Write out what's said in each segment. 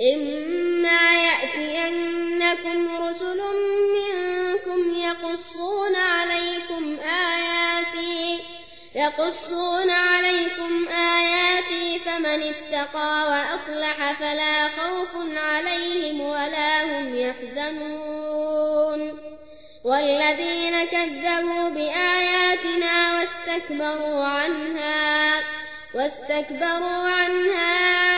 إما يأتينكم رسل منكم يقصون عليكم آياتي يقصون عليكم آياتي فمن اتقى وأصلح فلا خوف عليهم ولا هم يحزنون. والذين كذبوا بآياتنا واستكبروا عنها واستكبروا عنها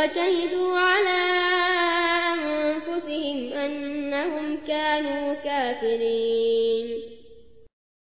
وشهدوا على أنفسهم أنهم كانوا كافرين.